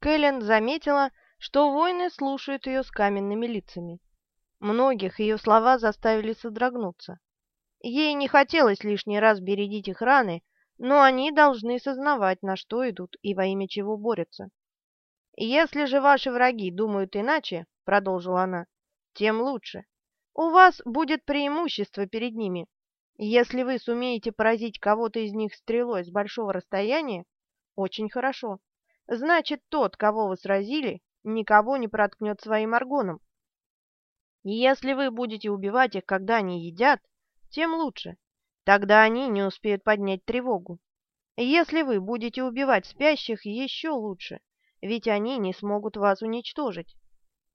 Кэлен заметила, что воины слушают ее с каменными лицами. Многих ее слова заставили содрогнуться. Ей не хотелось лишний раз бередить их раны, но они должны сознавать, на что идут и во имя чего борются. «Если же ваши враги думают иначе, — продолжила она, — тем лучше. У вас будет преимущество перед ними. Если вы сумеете поразить кого-то из них стрелой с большого расстояния, очень хорошо. Значит, тот, кого вы сразили, никого не проткнет своим аргоном. Если вы будете убивать их, когда они едят, тем лучше. Тогда они не успеют поднять тревогу. Если вы будете убивать спящих, еще лучше, ведь они не смогут вас уничтожить.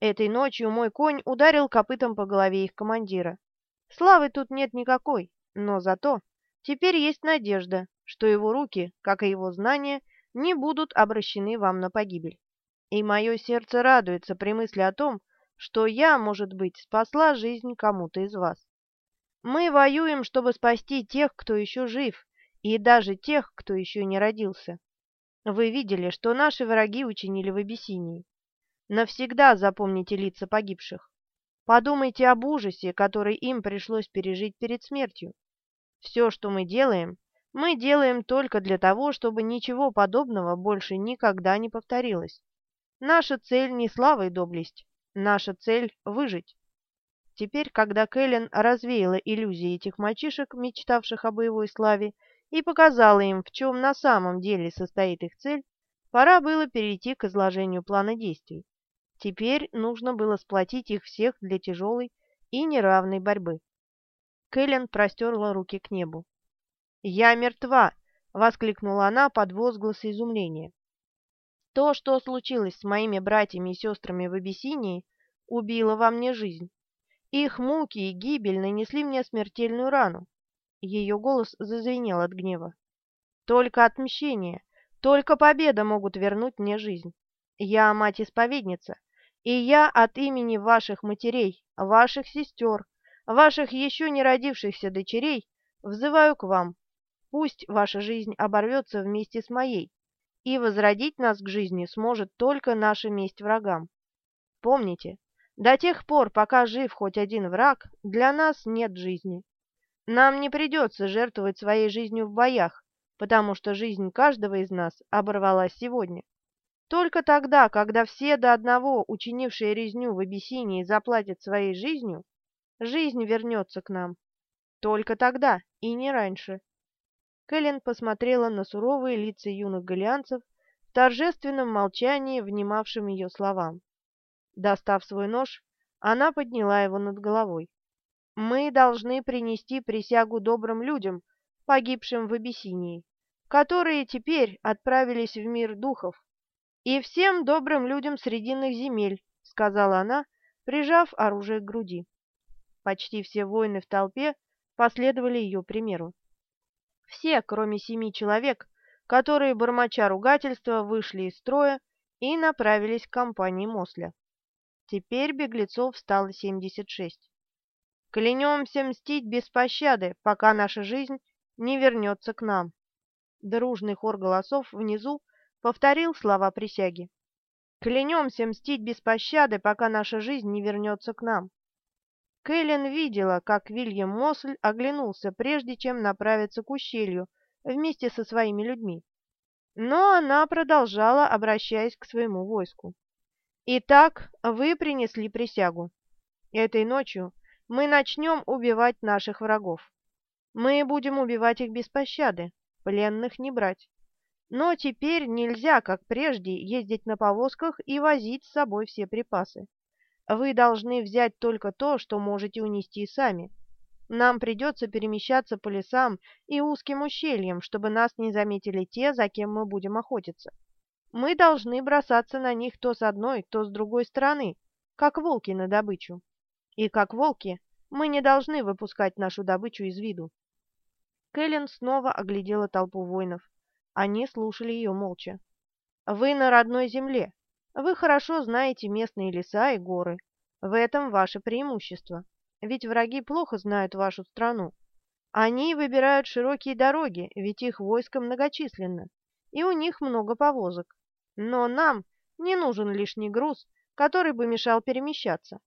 Этой ночью мой конь ударил копытом по голове их командира. Славы тут нет никакой, но зато теперь есть надежда, что его руки, как и его знания, не будут обращены вам на погибель. И мое сердце радуется при мысли о том, что я, может быть, спасла жизнь кому-то из вас. Мы воюем, чтобы спасти тех, кто еще жив, и даже тех, кто еще не родился. Вы видели, что наши враги учинили в Абиссинии. Навсегда запомните лица погибших. Подумайте об ужасе, который им пришлось пережить перед смертью. Все, что мы делаем, мы делаем только для того, чтобы ничего подобного больше никогда не повторилось. Наша цель не слава и доблесть, наша цель — выжить. Теперь, когда Кэлен развеяла иллюзии этих мальчишек, мечтавших о боевой славе, и показала им, в чем на самом деле состоит их цель, пора было перейти к изложению плана действий. Теперь нужно было сплотить их всех для тяжелой и неравной борьбы. Кэлен простерла руки к небу. «Я мертва!» — воскликнула она под возгласы изумления. «То, что случилось с моими братьями и сестрами в Абиссинии, убило во мне жизнь. Их муки и гибель нанесли мне смертельную рану». Ее голос зазвенел от гнева. «Только отмщение, только победа могут вернуть мне жизнь. Я мать-исповедница, и я от имени ваших матерей, ваших сестер, ваших еще не родившихся дочерей, взываю к вам. Пусть ваша жизнь оборвется вместе с моей, и возродить нас к жизни сможет только наша месть врагам. Помните, до тех пор, пока жив хоть один враг, для нас нет жизни. Нам не придется жертвовать своей жизнью в боях, потому что жизнь каждого из нас оборвалась сегодня. Только тогда, когда все до одного учинившие резню в Абиссинии заплатят своей жизнью, Жизнь вернется к нам. Только тогда и не раньше. Кэлен посмотрела на суровые лица юных галианцев в торжественном молчании, внимавшим ее словам. Достав свой нож, она подняла его над головой. «Мы должны принести присягу добрым людям, погибшим в Абиссинии, которые теперь отправились в мир духов, и всем добрым людям Срединных земель», — сказала она, прижав оружие к груди. Почти все воины в толпе последовали ее примеру. Все, кроме семи человек, которые, бормоча ругательства, вышли из строя и направились к компании Мосля. Теперь беглецов стало 76. «Клянемся мстить без пощады, пока наша жизнь не вернется к нам». Дружный хор голосов внизу повторил слова присяги. «Клянемся мстить без пощады, пока наша жизнь не вернется к нам». Кэлен видела, как Вильям Мосль оглянулся, прежде чем направиться к ущелью вместе со своими людьми. Но она продолжала, обращаясь к своему войску. «Итак, вы принесли присягу. Этой ночью мы начнем убивать наших врагов. Мы будем убивать их без пощады, пленных не брать. Но теперь нельзя, как прежде, ездить на повозках и возить с собой все припасы. Вы должны взять только то, что можете унести сами. Нам придется перемещаться по лесам и узким ущельям, чтобы нас не заметили те, за кем мы будем охотиться. Мы должны бросаться на них то с одной, то с другой стороны, как волки на добычу. И как волки мы не должны выпускать нашу добычу из виду. Кэлен снова оглядела толпу воинов. Они слушали ее молча. «Вы на родной земле. Вы хорошо знаете местные леса и горы. В этом ваше преимущество. Ведь враги плохо знают вашу страну. Они выбирают широкие дороги, ведь их войско многочисленно, и у них много повозок. Но нам Не нужен лишний груз, который бы мешал перемещаться.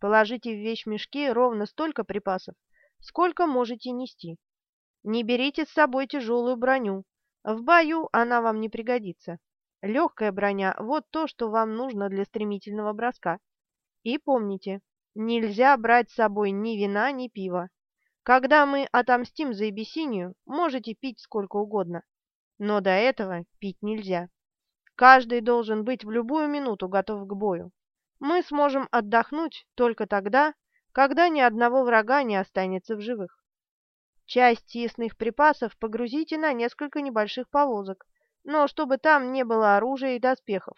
Положите в вещмешки ровно столько припасов, сколько можете нести. Не берите с собой тяжелую броню. В бою она вам не пригодится. Легкая броня – вот то, что вам нужно для стремительного броска. И помните, нельзя брать с собой ни вина, ни пива. Когда мы отомстим за Эбиссинию, можете пить сколько угодно. Но до этого пить нельзя. Каждый должен быть в любую минуту готов к бою. Мы сможем отдохнуть только тогда, когда ни одного врага не останется в живых. Часть съестных припасов погрузите на несколько небольших повозок, но чтобы там не было оружия и доспехов.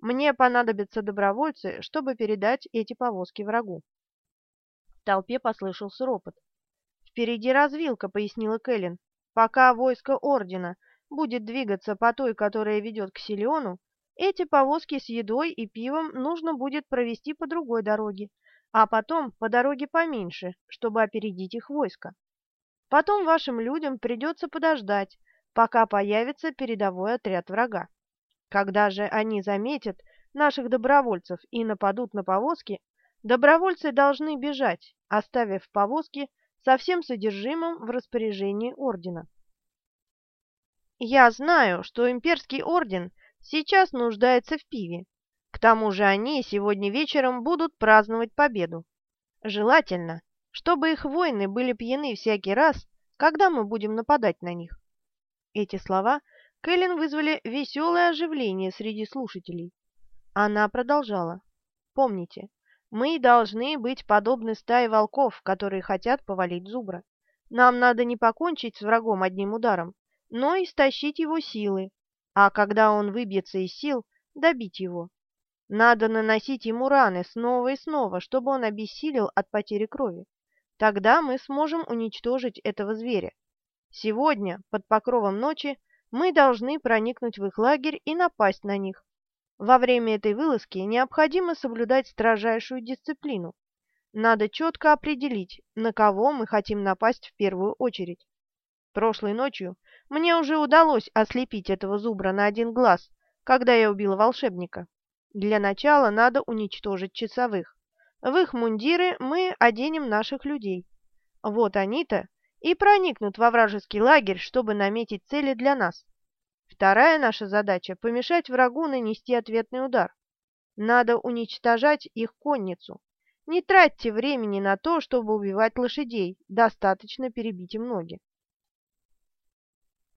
Мне понадобятся добровольцы, чтобы передать эти повозки врагу. В толпе послышался ропот. «Впереди развилка», — пояснила Кэлен. «Пока войско Ордена будет двигаться по той, которая ведет к Силиону, эти повозки с едой и пивом нужно будет провести по другой дороге, а потом по дороге поменьше, чтобы опередить их войско. Потом вашим людям придется подождать, пока появится передовой отряд врага. Когда же они заметят наших добровольцев и нападут на повозки, добровольцы должны бежать, оставив повозки со всем содержимым в распоряжении ордена. Я знаю, что имперский орден сейчас нуждается в пиве. К тому же они сегодня вечером будут праздновать победу. Желательно, чтобы их воины были пьяны всякий раз, когда мы будем нападать на них. Эти слова Кэлен вызвали веселое оживление среди слушателей. Она продолжала. «Помните, мы должны быть подобны стае волков, которые хотят повалить зубра. Нам надо не покончить с врагом одним ударом, но истощить его силы, а когда он выбьется из сил, добить его. Надо наносить ему раны снова и снова, чтобы он обессилел от потери крови. Тогда мы сможем уничтожить этого зверя. Сегодня, под покровом ночи, мы должны проникнуть в их лагерь и напасть на них. Во время этой вылазки необходимо соблюдать строжайшую дисциплину. Надо четко определить, на кого мы хотим напасть в первую очередь. Прошлой ночью мне уже удалось ослепить этого зубра на один глаз, когда я убила волшебника. Для начала надо уничтожить часовых. В их мундиры мы оденем наших людей. Вот они-то и проникнут во вражеский лагерь, чтобы наметить цели для нас. Вторая наша задача – помешать врагу нанести ответный удар. Надо уничтожать их конницу. Не тратьте времени на то, чтобы убивать лошадей, достаточно перебить им ноги.